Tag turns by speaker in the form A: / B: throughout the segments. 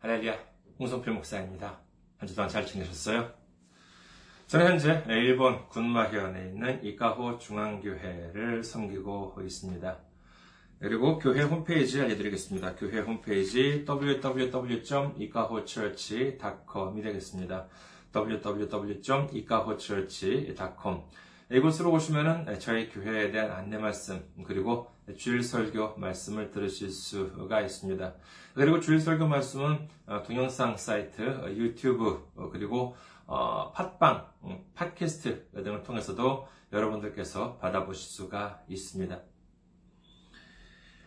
A: 할렐루야, 홍성필 목사입니다. 한 주 동안 잘 지내셨어요? 저는 현재 일본 군마현에 있는 이카호 중앙교회를 섬기고 있습니다. 그리고 교회 홈페이지 알려드리겠습니다. 교회 홈페이지 www.ikahochurch.com이 되겠습니다. www.ikahochurch.com 이곳으로 오시면은 저희 교회에 대한 안내 말씀 그리고 주일 설교 말씀을 들으실 수가 있습니다. 그리고 주일 설교 말씀은 동영상 사이트, 유튜브 그리고 팟빵, 팟캐스트 등을 통해서도 여러분들께서 받아보실 수가 있습니다.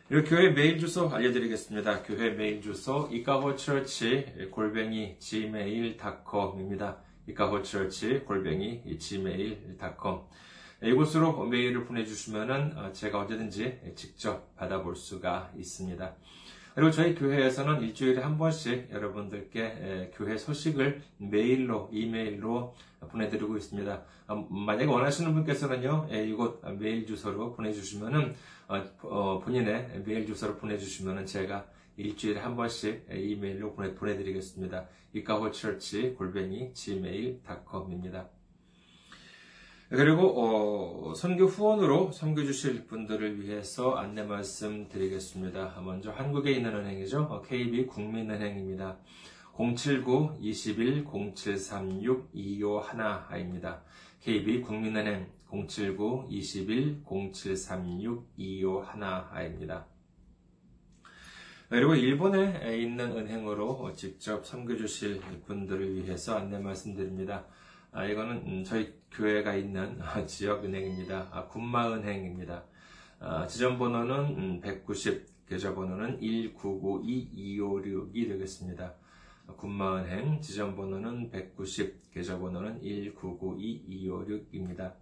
A: 그리고 교회 메일 주소 알려드리겠습니다. 교회 메일 주소 이카호처치 골뱅이 gmail.com입니다. 이카호처치 골뱅이 gmail.com 이곳으로 메일을 보내주시면은 제가 언제든지 직접 받아볼 수가 있습니다. 그리고 저희 교회에서는 일주일에 한 번씩 여러분들께 교회 소식을 메일로, 이메일로 보내드리고 있습니다. 만약에 원하시는 분께서는요, 이곳 메일 주소로 보내주시면은, 어, 본인의 메일 주소를 보내주시면은 제가 일주일에 한 번씩 이메일로 보내, 보내드리겠습니다. 이카호처치 골뱅이 gmail.com입니다. 그리고 어, 선교 후원으로 섬겨 주실 분들을 위해서 안내 말씀 드리겠습니다. 먼저 한국에 있는 은행이죠. KB 국민은행입니다. 079-21-0736-251입니다. KB 국민은행 079-21-0736-251입니다. 그리고 일본에 있는 은행으로 직접 섬겨주실 분들을 위해서 안내 말씀드립니다. 아, 이거는 저희 교회가 있는 지역은행입니다. 아, 군마은행입니다. 아, 지점번호는 190, 계좌번호는 1992256이 되겠습니다. 군마은행 지점번호는 190, 계좌번호는 1992256입니다.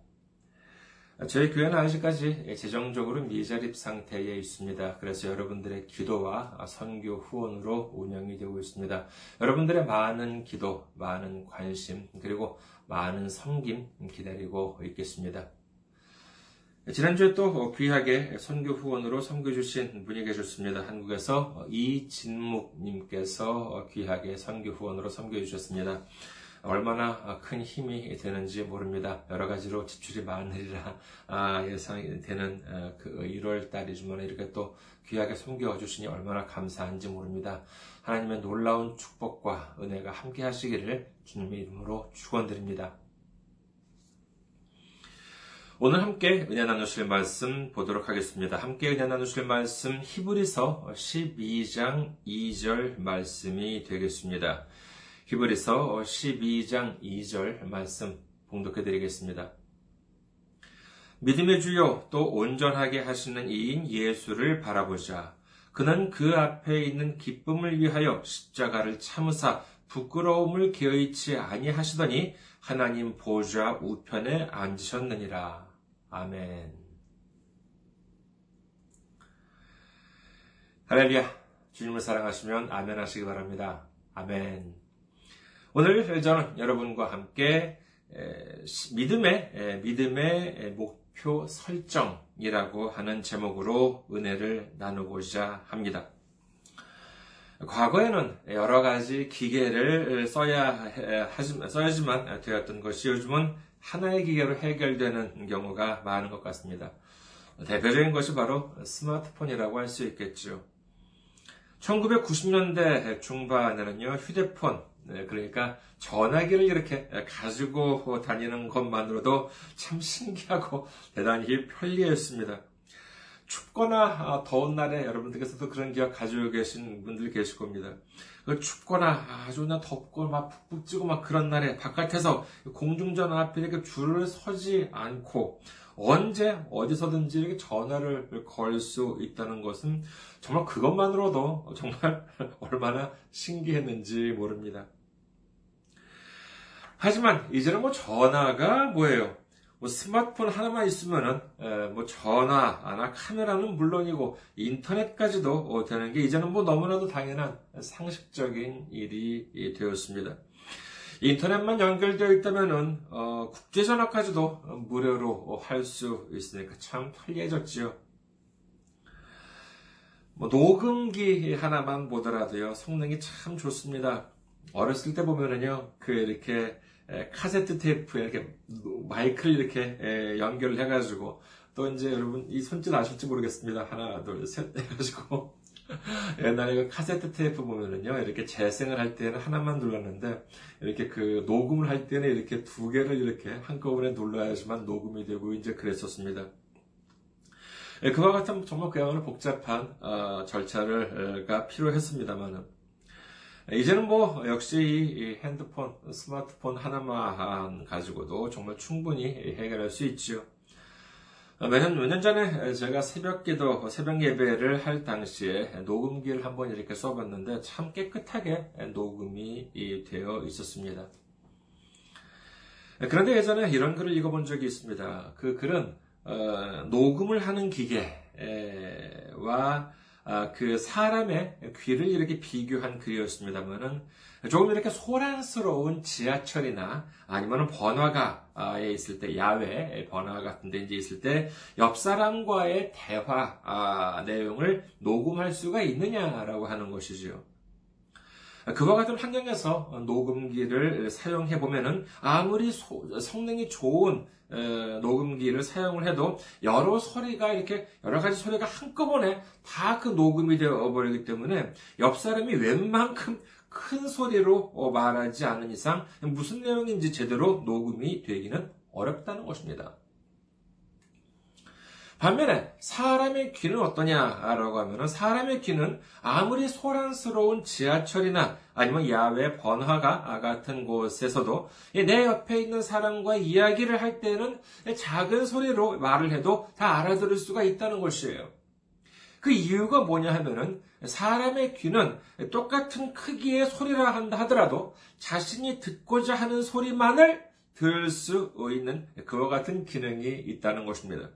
A: 저희 교회는 아직까지 재정적으로 미자립 상태에 있습니다. 그래서 여러분들의 기도와 선교 후원으로 운영이 되고 있습니다. 여러분들의 많은 기도, 많은 관심, 그리고 많은 섬김 기다리고 있겠습니다. 지난주에 또 귀하게 선교 후원으로 섬겨주신 분이 계셨습니다. 한국에서 이진묵님께서 귀하게 선교 후원으로 섬겨주셨습니다. 얼마나 큰 힘이 되는지 모릅니다. 여러 가지로 지출이 많으리라 아, 예상이 되는 그 1월 달이지만 이렇게 또 귀하게 섬겨 주시니 얼마나 감사한지 모릅니다. 하나님의 놀라운 축복과 은혜가 함께 하시기를 주님의 이름으로 축원드립니다. 오늘 함께 은혜 나누실 말씀 보도록 하겠습니다. 함께 은혜 나누실 말씀 히브리서 12장 2절 말씀이 되겠습니다. 히브리서 12장 2절 말씀 봉독해 드리겠습니다. 믿음의 주요 또 온전하게 하시는 이인 예수를 바라보자. 그는 그 앞에 있는 기쁨을 위하여 십자가를 참으사 부끄러움을 개의치 아니하시더니 하나님 보좌 우편에 앉으셨느니라. 아멘. 할렐루야. 주님을 사랑하시면 아멘 하시기 바랍니다. 아멘. 오늘 저는 여러분과 함께 믿음의 믿음의 목표 설정이라고 하는 제목으로 은혜를 나누고자 합니다. 과거에는 여러 가지 기계를 써야 써야지만 되었던 것이 요즘은 하나의 기계로 해결되는 경우가 많은 것 같습니다. 대표적인 것이 바로 스마트폰이라고 할 수 있겠죠. 1990년대 중반에는요, 휴대폰, 네, 그러니까 전화기를 이렇게 가지고 다니는 것만으로도 참 신기하고 대단히 편리했습니다. 춥거나 더운 날에 여러분들께서도 그런 기억 가지고 계신 분들 계실 겁니다. 그 춥거나 아주 나 덥고 막 푹푹 찌고 막 그런 날에 바깥에서 공중전화 앞에 이렇게 줄을 서지 않고 언제 어디서든지 이렇게 전화를 걸 수 있다는 것은 정말 그것만으로도 정말 얼마나 신기했는지 모릅니다. 하지만 이제는 뭐 전화가 뭐예요? 뭐 스마트폰 하나만 있으면은 뭐 전화나 카메라는 물론이고 인터넷까지도 어, 되는 게 이제는 뭐 너무나도 당연한 상식적인 일이 되었습니다. 인터넷만 연결되어 있다면은 어, 국제 전화까지도 무료로 할 수 있으니까 참 편리해졌지요. 뭐 녹음기 하나만 보더라도요, 성능이 참 좋습니다. 어렸을 때 보면은요, 그 이렇게 카세트 테이프에 이렇게 마이크를 이렇게 연결을 해가지고 또 이제 여러분 이 손짓 아실지 모르겠습니다. 하나, 둘, 셋 해가지고 옛날에 그 카세트 테이프 보면은요, 이렇게 재생을 할 때는 하나만 눌렀는데, 이렇게 그 녹음을 할 때는 이렇게 두 개를 이렇게 한꺼번에 눌러야지만 녹음이 되고 이제 그랬었습니다. 예, 그와 같은 정말 그야말로 복잡한 어, 절차가 필요했습니다만은 이제는 뭐 역시 이 핸드폰, 스마트폰 하나만 가지고도 정말 충분히 해결할 수 있지요. 몇년, 몇 년 전에 제가 새벽 기도, 새벽 예배를 할 당시에 녹음기를 한번 이렇게 써봤는데 참 깨끗하게 녹음이 되어 있었습니다. 그런데 예전에 이런 글을 읽어본 적이 있습니다. 그 글은 어, 녹음을 하는 기계와 아, 그 사람의 귀를 이렇게 비교한 글이었습니다만은 조금 이렇게 소란스러운 지하철이나 아니면 번화가에 있을 때 야외 번화가 같은 데 이제 있을 때 옆 사람과의 대화 아, 내용을 녹음할 수가 있느냐라고 하는 것이지요. 그와 같은 환경에서 녹음기를 사용해 보면은 아무리 소, 성능이 좋은 녹음기를 사용을 해도 여러 소리가 이렇게 여러 가지 소리가 한꺼번에 다 그 녹음이 되어 버리기 때문에 옆 사람이 웬만큼 큰 소리로 말하지 않는 이상 무슨 내용인지 제대로 녹음이 되기는 어렵다는 것입니다. 반면에 사람의 귀는 어떠냐라고 하면 사람의 귀는 아무리 소란스러운 지하철이나 아니면 야외 번화가 같은 곳에서도 내 옆에 있는 사람과 이야기를 할 때는 작은 소리로 말을 해도 다 알아들을 수가 있다는 것이에요. 그 이유가 뭐냐 하면은 사람의 귀는 똑같은 크기의 소리라 한다 하더라도 자신이 듣고자 하는 소리만을 들을 수 있는 그와 같은 기능이 있다는 것입니다.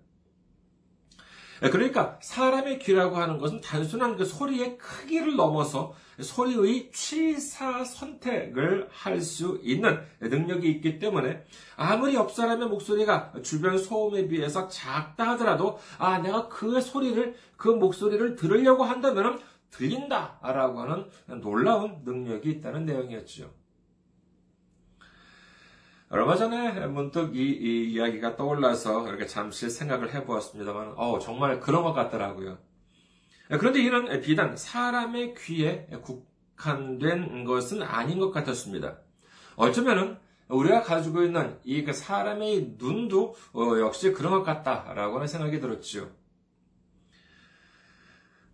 A: 네, 그러니까 사람의 귀라고 하는 것은 단순한 그 소리의 크기를 넘어서 소리의 취사 선택을 할 수 있는 능력이 있기 때문에 아무리 옆 사람의 목소리가 주변 소음에 비해서 작다 하더라도 아 내가 그 소리를 그 목소리를 들으려고 한다면 들린다라고 하는 놀라운 능력이 있다는 내용이었죠. 얼마 전에 문득 이, 이 이야기가 떠올라서 이렇게 잠시 생각을 해보았습니다만, 어, 정말 그런 것 같더라고요. 그런데 이는 비단 사람의 귀에 국한된 것은 아닌 것 같았습니다. 어쩌면은 우리가 가지고 있는 이그 사람의 눈도 어, 역시 그런 것 같다라고 하는 생각이 들었지요.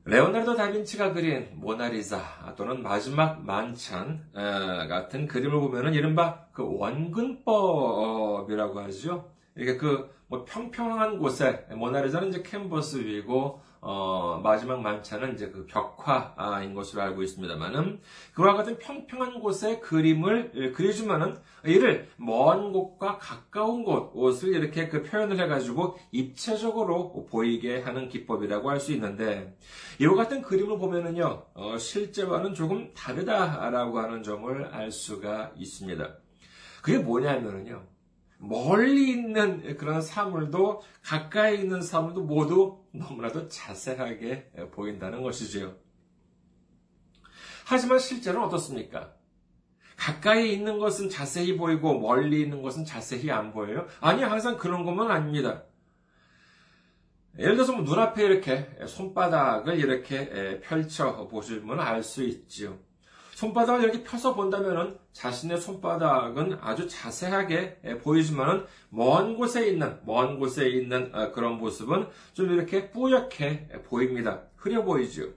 A: 레오나르도 다빈치가 그린 모나리자 또는 마지막 만찬 같은 그림을 보면은 이른바 그 원근법이라고 하죠. 이게 그 뭐 평평한 곳에 모나리자는 이제 캔버스 위고 어, 마지막 만찬은 이제 그 벽화인 것으로 알고 있습니다만은 그와 같은 평평한 곳에 그림을 그려주면은 이를 먼 곳과 가까운 곳을 이렇게 그 표현을 해가지고 입체적으로 보이게 하는 기법이라고 할 수 있는데 이와 같은 그림을 보면은요 어, 실제와는 조금 다르다라고 하는 점을 알 수가 있습니다. 그게 뭐냐면은요. 멀리 있는 그런 사물도 가까이 있는 사물도 모두 너무나도 자세하게 보인다는 것이지요. 하지만 실제로는 어떻습니까? 가까이 있는 것은 자세히 보이고 멀리 있는 것은 자세히 안 보여요? 아니, 항상 그런 것만 아닙니다. 예를 들어서 뭐 눈앞에 이렇게 손바닥을 이렇게 펼쳐 보시면 알 수 있지요. 손바닥을 이렇게 펴서 본다면 자신의 손바닥은 아주 자세하게 보이지만 먼 곳에 있는 먼 곳에 있는 어, 그런 모습은 좀 이렇게 뿌옇게 보입니다. 흐려 보이죠.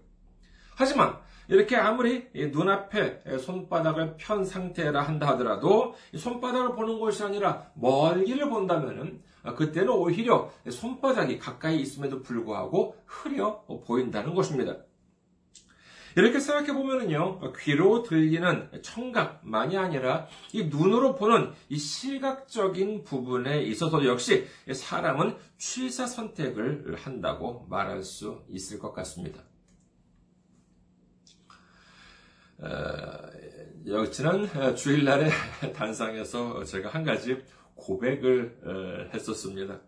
A: 하지만 이렇게 아무리 눈앞에 손바닥을 편 상태라 한다 하더라도 손바닥을 보는 것이 아니라 멀기를 본다면 그때는 오히려 손바닥이 가까이 있음에도 불구하고 흐려 보인다는 것입니다. 이렇게 생각해 보면은요, 귀로 들리는 청각만이 아니라 이 눈으로 보는 이 시각적인 부분에 있어서도 역시 사람은 취사 선택을 한다고 말할 수 있을 것 같습니다. 어, 지난 주일날에 단상에서 제가 한 가지 고백을 어, 했었습니다.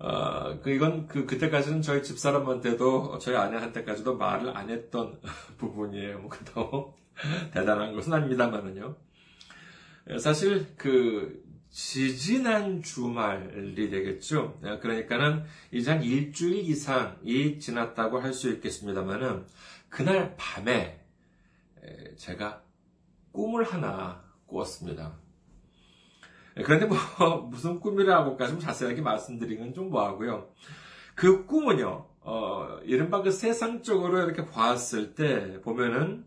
A: 어, 그, 이건, 그, 그때까지는 저희 집사람한테도, 저희 아내한테까지도 말을 안 했던 부분이에요. 뭐, 그렇다고 대단한 것은 아닙니다만은요. 사실, 그, 지지난 주말이 되겠죠. 그러니까는 이제 한 일주일 이상이 지났다고 할 수 있겠습니다만은, 그날 밤에 제가 꿈을 하나 꾸었습니다. 그런데 뭐 무슨 꿈이라고까지 좀 자세하게 말씀드리는 좀 뭐하고요. 그 꿈은요, 어, 이른바 그 세상적으로 이렇게 보았을 때 보면은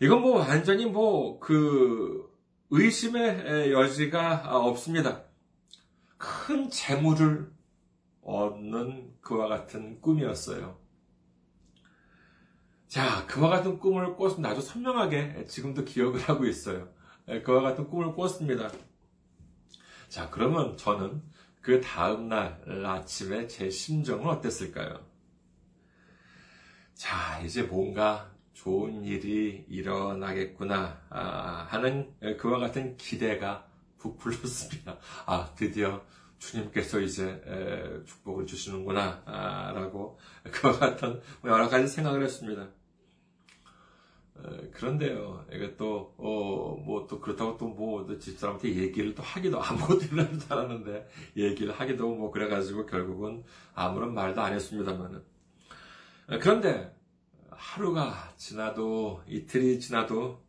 A: 이건 뭐 완전히 뭐 그 의심의 여지가 없습니다. 큰 재물을 얻는 그와 같은 꿈이었어요. 자, 그와 같은 꿈을 꿨습니다. 아주 선명하게 지금도 기억을 하고 있어요. 그와 같은 꿈을 꿨습니다. 자, 그러면 저는 그 다음날 아침에 제 심정은 어땠을까요? 자, 이제 뭔가 좋은 일이 일어나겠구나 아, 하는 그와 같은 기대가 부풀었습니다. 아, 드디어 주님께서 이제 축복을 주시는구나 아, 라고 그와 같은 여러 가지 생각을 했습니다. 그런데요, 이게 또, 어, 뭐, 또, 그렇다고 또 뭐, 집사람한테 얘기를 또 하기도, 아무것도 일어나지 않았는데, 얘기를 하기도 뭐, 그래가지고 결국은 아무런 말도 안 했습니다만은. 그런데, 하루가 지나도, 이틀이 지나도,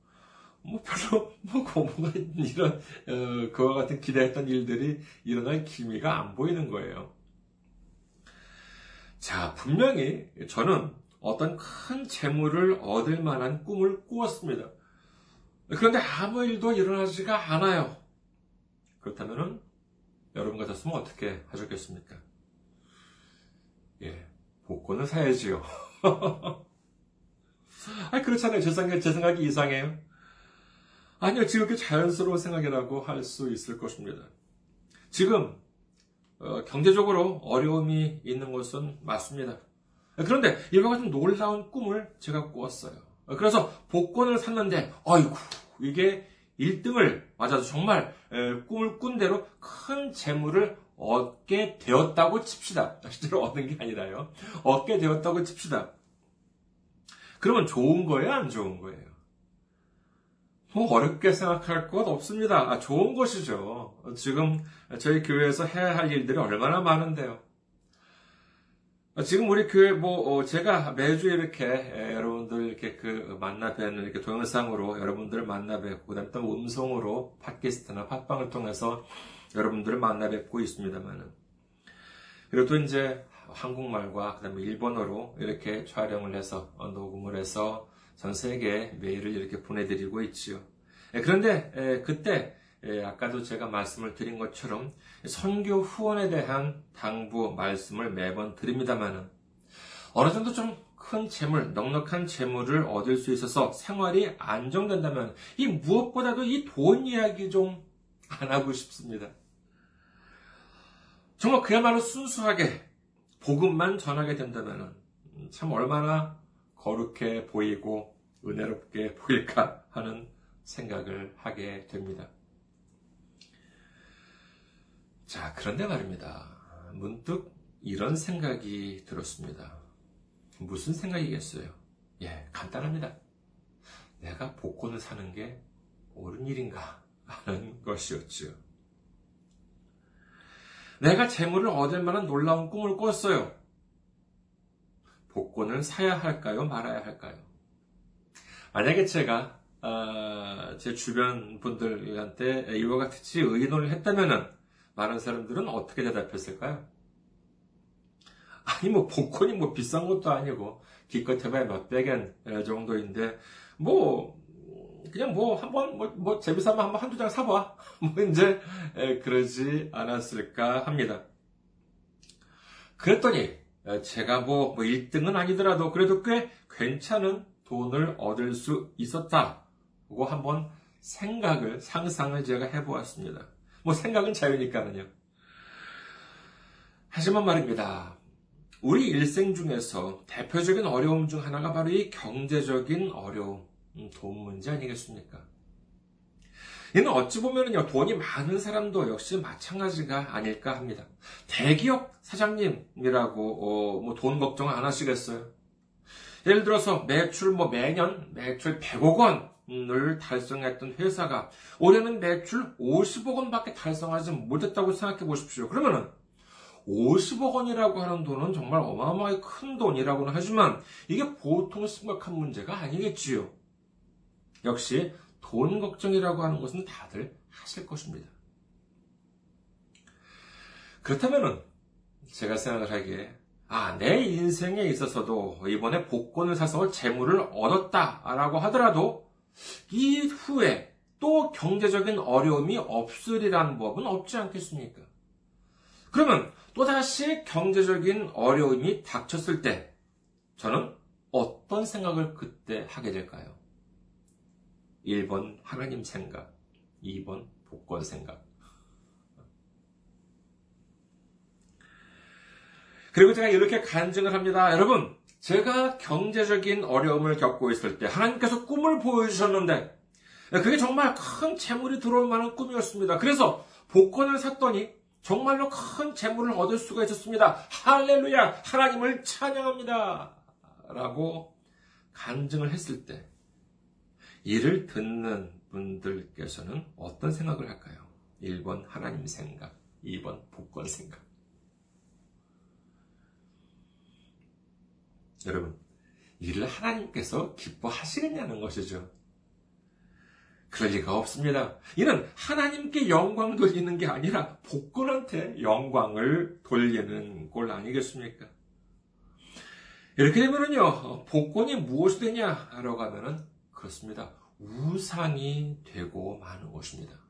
A: 뭐, 별로, 뭐, 고모가 이런, 어, 그와 같은 기대했던 일들이 일어날 기미가 안 보이는 거예요. 자, 분명히 저는 어떤 큰 재물을 얻을 만한 꿈을 꾸었습니다. 그런데 아무 일도 일어나지가 않아요. 그렇다면 여러분 같았으면 어떻게 하셨겠습니까? 예, 복권을 사야지요. 아 그렇잖아요. 제 생각, 제 생각이 이상해요. 아니요, 지극히 자연스러운 생각이라고 할 수 있을 것입니다. 지금, 어, 경제적으로 어려움이 있는 것은 맞습니다. 그런데 이와 같은 놀라운 꿈을 제가 꾸었어요. 그래서 복권을 샀는데, 아이고, 이게 1등을 맞아서 정말 꿈을 꾼 대로 큰 재물을 얻게 되었다고 칩시다. 실제로 얻은 게 아니라요. 얻게 되었다고 칩시다. 그러면 좋은 거예요? 안 좋은 거예요? 뭐 어렵게 생각할 것 없습니다. 아, 좋은 것이죠. 지금 저희 교회에서 해야 할 일들이 얼마나 많은데요. 지금 우리 교회 뭐 어, 제가 매주 이렇게 여러분들 이렇게 그 만나 뵈는 이렇게 동영상으로 여러분들을 만나 뵙고 그다음에 또 음성으로 팟캐스트나 팟빵을 통해서 여러분들을 만나 뵙고 있습니다만은 그리고 또 이제 한국말과 그다음에 일본어로 이렇게 촬영을 해서 어, 녹음을 해서 전 세계에 메일을 이렇게 보내드리고 있지요. 그런데 그때 예, 아까도 제가 말씀을 드린 것처럼 선교 후원에 대한 당부 말씀을 매번 드립니다만은 어느 정도 좀 큰 재물, 넉넉한 재물을 얻을 수 있어서 생활이 안정된다면 이 무엇보다도 이 돈 이야기 좀 안 하고 싶습니다. 정말 그야말로 순수하게 복음만 전하게 된다면 참 얼마나 거룩해 보이고 은혜롭게 보일까 하는 생각을 하게 됩니다. 자, 그런데 말입니다. 문득 이런 생각이 들었습니다. 무슨 생각이겠어요? 예, 간단합니다. 내가 복권을 사는 게 옳은 일인가? 하는 것이었지요. 내가 재물을 얻을 만한 놀라운 꿈을 꿨어요. 복권을 사야 할까요? 말아야 할까요? 만약에 제가 아, 제 주변 분들한테 이와 같이 의논을 했다면은 많은 사람들은 어떻게 대답했을까요? 아니 뭐 복권이 뭐 비싼 것도 아니고 기껏 해봐야 몇백엔 정도인데 뭐 그냥 뭐 한번 뭐, 뭐 재미삼아 한번 한두 장 사봐 뭐 이제 그러지 않았을까 합니다. 그랬더니 제가 뭐, 뭐 1등은 아니더라도 그래도 꽤 괜찮은 돈을 얻을 수 있었다고 한번 생각을 상상을 제가 해보았습니다. 뭐 생각은 자유니까는요. 하지만 말입니다. 우리 일생 중에서 대표적인 어려움 중 하나가 바로 이 경제적인 어려움, 음, 돈 문제 아니겠습니까? 이는 어찌 보면은요, 돈이 많은 사람도 역시 마찬가지가 아닐까 합니다. 대기업 사장님이라고, 어, 뭐돈 걱정 안 하시겠어요? 예를 들어서 매출 뭐 매년 매출 100억 원 을 달성했던 회사가 올해는 매출 50억 원밖에 달성하지 못했다고 생각해 보십시오. 그러면은 50억 원이라고 하는 돈은 정말 어마어마하게 큰 돈이라고는 하지만 이게 보통 심각한 문제가 아니겠지요. 역시 돈 걱정이라고 하는 것은 다들 하실 것입니다. 그렇다면은 제가 생각을 하기에 아, 내 인생에 있어서도 이번에 복권을 사서 재물을 얻었다라고 하더라도 이후에 또 경제적인 어려움이 없으리란 법은 없지 않겠습니까? 그러면 또다시 경제적인 어려움이 닥쳤을 때 저는 어떤 생각을 그때 하게 될까요? 1번 하나님 생각, 2번 복권 생각. 그리고 제가 이렇게 간증을 합니다. 여러분, 제가 경제적인 어려움을 겪고 있을 때 하나님께서 꿈을 보여주셨는데 그게 정말 큰 재물이 들어올 만한 꿈이었습니다. 그래서 복권을 샀더니 정말로 큰 재물을 얻을 수가 있었습니다. 할렐루야! 하나님을 찬양합니다! 라고 간증을 했을 때 이를 듣는 분들께서는 어떤 생각을 할까요? 1번 하나님 생각, 2번 복권 생각. 여러분, 이를 하나님께서 기뻐하시겠냐는 것이죠. 그럴 리가 없습니다. 이는 하나님께 영광 돌리는 게 아니라 복권한테 영광을 돌리는 꼴 아니겠습니까? 이렇게 되면은요, 복권이 무엇이 되냐라고 하면은 그렇습니다. 우상이 되고 마는 것입니다.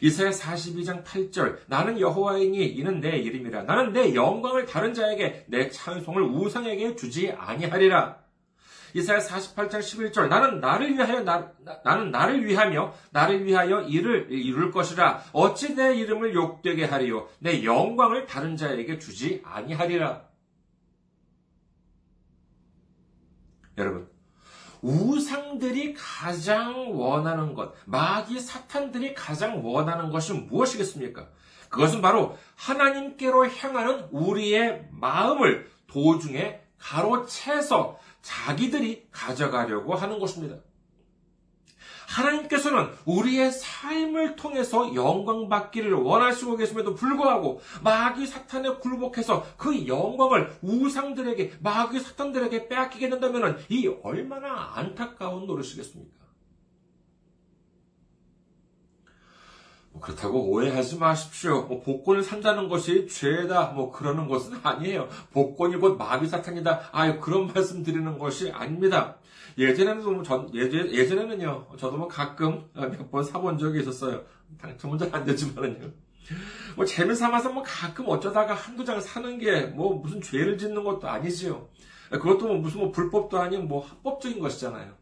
A: 이사야 42장 8절 나는 여호와이니 이는 내 이름이라 나는 내 영광을 다른 자에게 내 찬송을 우상에게 주지 아니하리라. 이사야 48장 11절 나는 나를 위하여 나, 나는 나를 위하며 나를 위하여 이를 이룰 것이라 어찌 내 이름을 욕되게 하리요 내 영광을 다른 자에게 주지 아니하리라. 여러분 우상들이 가장 원하는 것, 마귀 사탄들이 가장 원하는 것이 무엇이겠습니까? 그것은 바로 하나님께로 향하는 우리의 마음을 도중에 가로채서 자기들이 가져가려고 하는 것입니다. 하나님께서는 우리의 삶을 통해서 영광 받기를 원하시고 계심에도 불구하고 마귀 사탄에 굴복해서 그 영광을 우상들에게 마귀 사탄들에게 빼앗기게 된다면 이 얼마나 안타까운 노릇이겠습니까? 뭐 그렇다고 오해하지 마십시오. 뭐 복권을 산다는 것이 죄다 뭐 그러는 것은 아니에요. 복권이 곧 마귀 사탄이다. 아 그런 말씀 드리는 것이 아닙니다. 예전에는 뭐 전, 예전, 예전에는요, 저도 뭐 가끔 몇 번 사본 적이 있었어요. 당첨은 잘 안 되지만은요. 뭐 재미 삼아서 뭐 가끔 어쩌다가 한두 장 사는 게 뭐 무슨 죄를 짓는 것도 아니지요. 그것도 뭐 무슨 뭐 불법도 아닌 뭐 합법적인 것이잖아요.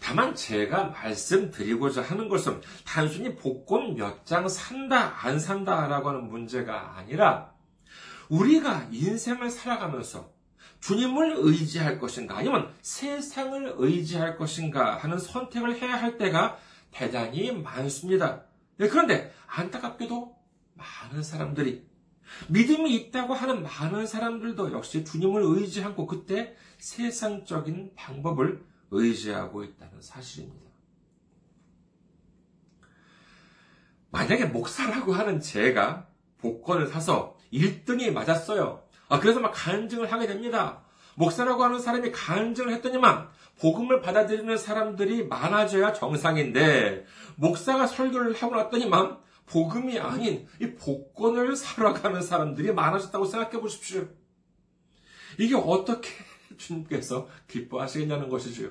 A: 다만 제가 말씀드리고자 하는 것은 단순히 복권 몇 장 산다, 안 산다라고 하는 문제가 아니라 우리가 인생을 살아가면서 주님을 의지할 것인가 아니면 세상을 의지할 것인가 하는 선택을 해야 할 때가 대단히 많습니다. 네, 그런데 안타깝게도 많은 사람들이 믿음이 있다고 하는 많은 사람들도 역시 주님을 의지 않고 그때 세상적인 방법을 의지하고 있다는 사실입니다. 만약에 목사라고 하는 제가 복권을 사서 1등이 맞았어요. 아, 그래서 막 간증을 하게 됩니다. 목사라고 하는 사람이 간증을 했더니만 복음을 받아들이는 사람들이 많아져야 정상인데 목사가 설교를 하고 났더니만 복음이 아닌 이 복권을 사러 가는 사람들이 많아졌다고 생각해 보십시오. 이게 어떻게 주님께서 기뻐하시겠냐는 것이지요.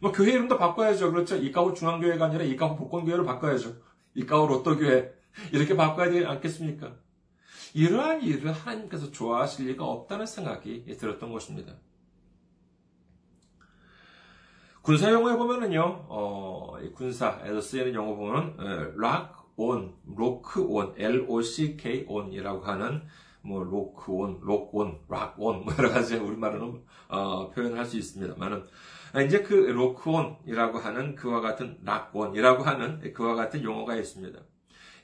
A: 뭐 교회 이름도 바꿔야죠. 그렇죠. 이카호 중앙교회가 아니라 이카호 복권교회로 바꿔야죠. 이카호 로또교회 이렇게 바꿔야 되지 않겠습니까? 이러한 일을 하나님께서 좋아하실 리가 없다는 생각이 들었던 것입니다. 군사 용어에 보면은요, 어, 군사에서 쓰이는 용어 보면은, 락 온, 로크 온, L-O-C-K 온이라고 하는 뭐 lock on, lock on, lock on 뭐 여러 가지 우리말로는 어, 표현을 할수 있습니다만은 아, 이제 그 로크 온이라고 하는 그와 같은 락 온이라고 하는 그와 같은 용어가 있습니다.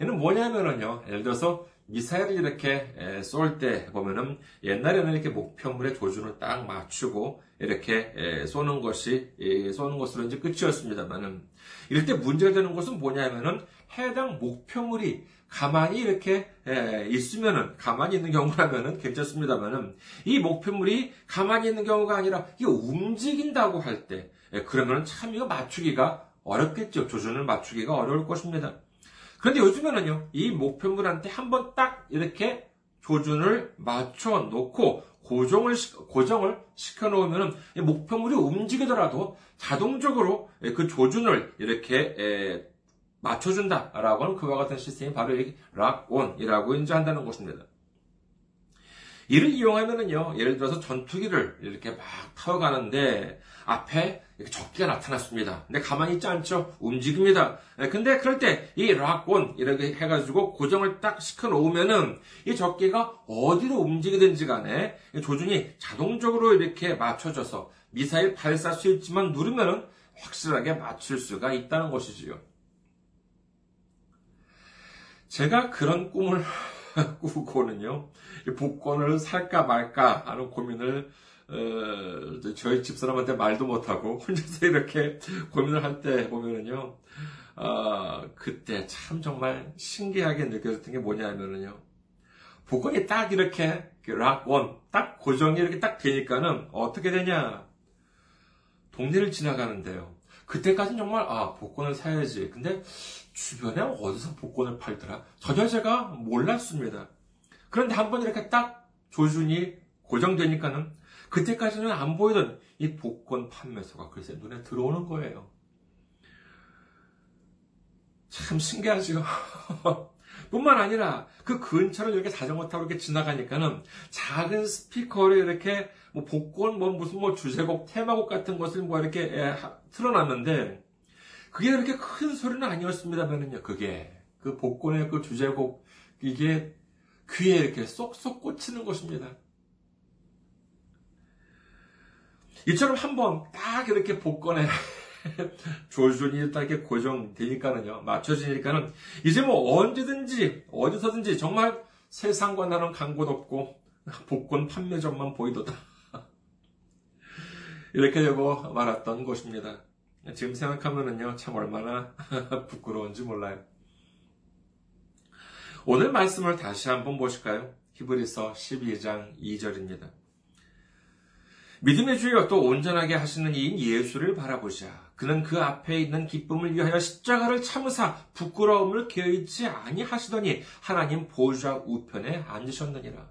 A: 얘는 뭐냐면은요, 예를 들어서 미사일을 이렇게 쏠 때 보면은 옛날에는 이렇게 목표물의 조준을 딱 맞추고 이렇게 쏘는 것이 쏘는 것으로 이제 끝이었습니다만은 이럴 때 문제가 되는 것은 뭐냐면은 해당 목표물이 가만히 이렇게 있으면은 가만히 있는 경우라면은 괜찮습니다만은 이 목표물이 가만히 있는 경우가 아니라 이게 움직인다고 할 때 그러면은 참 이거 맞추기가 어렵겠죠. 조준을 맞추기가 어려울 것입니다. 그런데 요즘에는요, 이 목표물한테 한번 딱 이렇게 조준을 맞춰 놓고 고정을, 고정을 시켜 놓으면 목표물이 움직이더라도 자동적으로 그 조준을 이렇게 맞춰준다라고 하는 그와 같은 시스템이 바로 이 락온이라고 인지한다는 것입니다. 이를 이용하면은요, 예를 들어서 전투기를 이렇게 막 타고 가는데 앞에 적기가 나타났습니다. 근데 가만히 있지 않죠? 움직입니다. 네, 근데 그럴 때 이 락온 이렇게 해가지고 고정을 딱 시켜 놓으면은 이 적기가 어디로 움직이든지 간에 조준이 자동적으로 이렇게 맞춰져서 미사일 발사 스위치만 누르면은 확실하게 맞출 수가 있다는 것이지요. 제가 그런 꿈을 꾸고는요, 복권을 살까 말까 하는 고민을 어, 저희 집사람한테 말도 못하고 혼자서 이렇게 고민을 할 때 보면은요, 어, 그때 참 정말 신기하게 느껴졌던 게 뭐냐면은요, 복권이 딱 이렇게 락원 딱 고정이 이렇게 딱 되니까는 어떻게 되냐? 동네를 지나가는데요. 그때까지는 정말 아 복권을 사야지. 근데 주변에 어디서 복권을 팔더라? 전혀 제가 몰랐습니다. 그런데 한 번 이렇게 딱 조준이 고정되니까는 그때까지는 안 보이던 이 복권 판매소가 글쎄 눈에 들어오는 거예요. 참 신기하죠. 뿐만 아니라 그 근처를 이렇게 자전거 타고 이렇게 지나가니까는 작은 스피커를 이렇게 뭐 복권 뭐 무슨 뭐 주제곡 테마곡 같은 것을 뭐 이렇게 예, 틀어놨는데 그게 그렇게 큰 소리는 아니었습니다만은요. 그게 그 복권의 그 주제곡 이게 귀에 이렇게 쏙쏙 꽂히는 것입니다. 이처럼 한번 딱 이렇게 복권에 조준이 딱 이렇게 고정되니까는요, 맞춰지니까는, 이제 뭐 언제든지, 어디서든지 정말 세상과 나는 간곳 없고, 복권 판매점만 보이도다. 이렇게 되고 말았던 것입니다. 지금 생각하면은요, 참 얼마나 부끄러운지 몰라요. 오늘 말씀을 다시 한번 보실까요? 히브리서 12장 2절입니다. 믿음의 주여 또 온전하게 하시는 이인 예수를 바라보자. 그는 그 앞에 있는 기쁨을 위하여 십자가를 참으사 부끄러움을 게으지 아니하시더니 하나님 보좌 우편에 앉으셨느니라.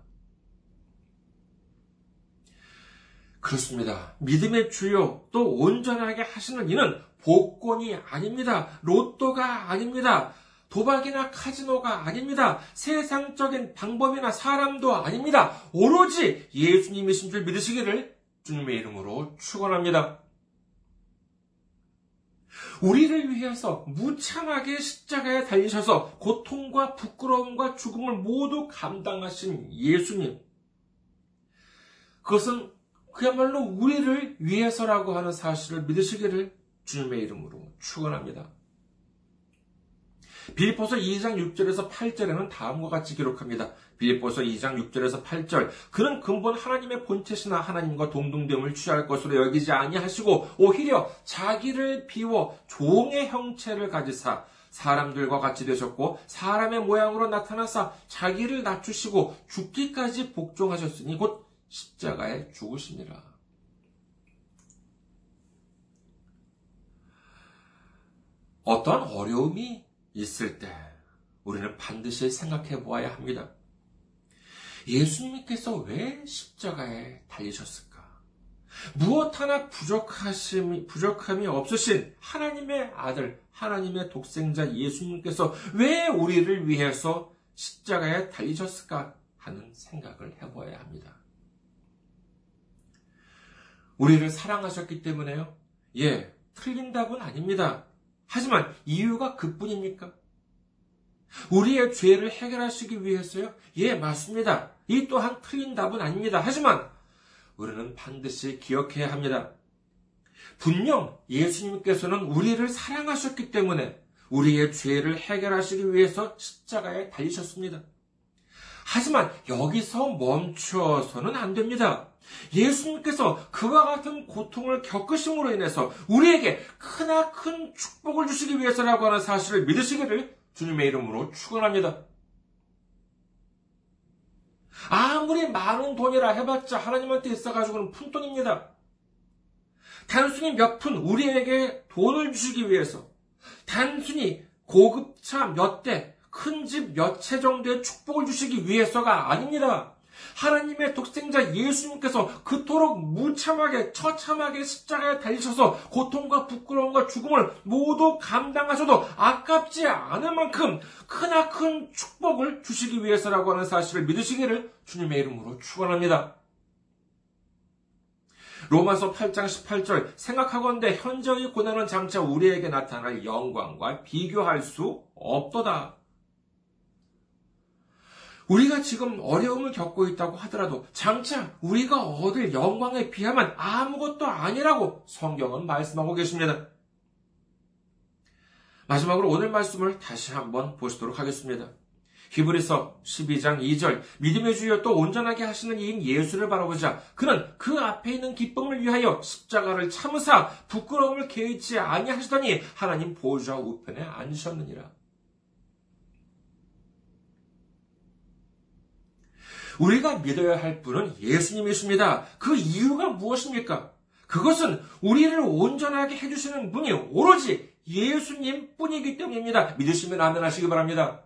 A: 그렇습니다. 믿음의 주요 또 온전하게 하시는 이는 복권이 아닙니다. 로또가 아닙니다. 도박이나 카지노가 아닙니다. 세상적인 방법이나 사람도 아닙니다. 오로지 예수님이신 줄 믿으시기를 주님의 이름으로 축원합니다. 우리를 위해서 무참하게 십자가에 달리셔서 고통과 부끄러움과 죽음을 모두 감당하신 예수님. 그것은 그야말로 우리를 위해서라고 하는 사실을 믿으시기를 주님의 이름으로 축원합니다. 빌립보서 2장 6절에서 8절에는 다음과 같이 기록합니다. 빌립보서 2장 6절에서 8절 그는 근본 하나님의 본체시나 하나님과 동등됨을 취할 것으로 여기지 아니하시고 오히려 자기를 비워 종의 형체를 가지사 사람들과 같이 되셨고 사람의 모양으로 나타나사 자기를 낮추시고 죽기까지 복종하셨으니 곧 십자가에 죽으시니라. 어떤 어려움이 있을 때 우리는 반드시 생각해 보아야 합니다. 예수님께서 왜 십자가에 달리셨을까? 무엇 하나 부족하심이, 부족함이 없으신 하나님의 아들, 하나님의 독생자 예수님께서 왜 우리를 위해서 십자가에 달리셨을까 하는 생각을 해보아야 합니다. 우리를 사랑하셨기 때문에요? 예, 틀린 답은 아닙니다. 하지만 이유가 그뿐입니까? 우리의 죄를 해결하시기 위해서요? 예, 맞습니다. 이 또한 틀린 답은 아닙니다. 하지만 우리는 반드시 기억해야 합니다. 분명 예수님께서는 우리를 사랑하셨기 때문에 우리의 죄를 해결하시기 위해서 십자가에 달리셨습니다. 하지만 여기서 멈춰서는 안 됩니다. 예수님께서 그와 같은 고통을 겪으심으로 인해서 우리에게 크나큰 축복을 주시기 위해서라고 하는 사실을 믿으시기를 주님의 이름으로 축원합니다. 아무리 많은 돈이라 해봤자 하나님한테 있어가지고는 푼돈입니다. 단순히 몇 푼 우리에게 돈을 주시기 위해서 단순히 고급차 몇 대, 큰 집 몇 채 정도의 축복을 주시기 위해서가 아닙니다. 하나님의 독생자 예수님께서 그토록 무참하게 처참하게 십자가에 달리셔서 고통과 부끄러움과 죽음을 모두 감당하셔도 아깝지 않을 만큼 크나큰 축복을 주시기 위해서라고 하는 사실을 믿으시기를 주님의 이름으로 축원합니다. 로마서 8장 18절 생각하건대 현저히 고난은 장차 우리에게 나타날 영광과 비교할 수 없도다. 우리가 지금 어려움을 겪고 있다고 하더라도 장차 우리가 얻을 영광에 비하면 아무것도 아니라고 성경은 말씀하고 계십니다. 마지막으로 오늘 말씀을 다시 한번 보시도록 하겠습니다. 히브리서 12장 2절 믿음의 주여 또 온전하게 하시는 이인 예수를 바라보자 그는 그 앞에 있는 기쁨을 위하여 십자가를 참으사 부끄러움을 개의치 아니하시더니 하나님 보좌 우편에 앉으셨느니라. 우리가 믿어야 할 분은 예수님이십니다. 그 이유가 무엇입니까? 그것은 우리를 온전하게 해주시는 분이 오로지 예수님 뿐이기 때문입니다. 믿으시면 아멘 하시기 바랍니다.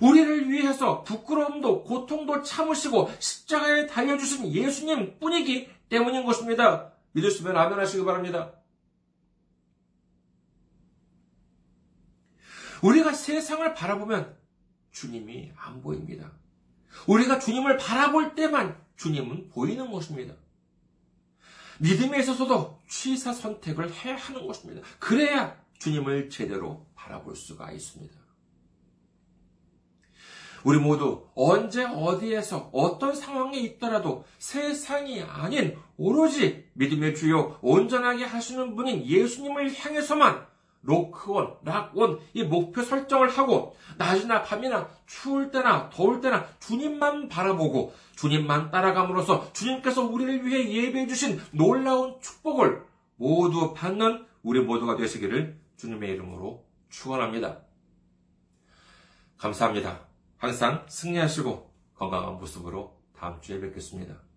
A: 우리를 위해서 부끄러움도 고통도 참으시고 십자가에 달려주신 예수님 뿐이기 때문인 것입니다. 믿으시면 아멘 하시기 바랍니다. 우리가 세상을 바라보면 주님이 안 보입니다. 우리가 주님을 바라볼 때만 주님은 보이는 것입니다. 믿음에 있어서도 취사 선택을 해야 하는 것입니다. 그래야 주님을 제대로 바라볼 수가 있습니다. 우리 모두 언제 어디에서 어떤 상황에 있더라도 세상이 아닌 오로지 믿음의 주요 온전하게 하시는 분인 예수님을 향해서만 로크온, 락온 이 목표 설정을 하고 낮이나 밤이나 추울 때나 더울 때나 주님만 바라보고 주님만 따라감으로써 주님께서 우리를 위해 예배해 주신 놀라운 축복을 모두 받는 우리 모두가 되시기를 주님의 이름으로 축원합니다. 감사합니다. 항상 승리하시고 건강한 모습으로 다음 주에 뵙겠습니다.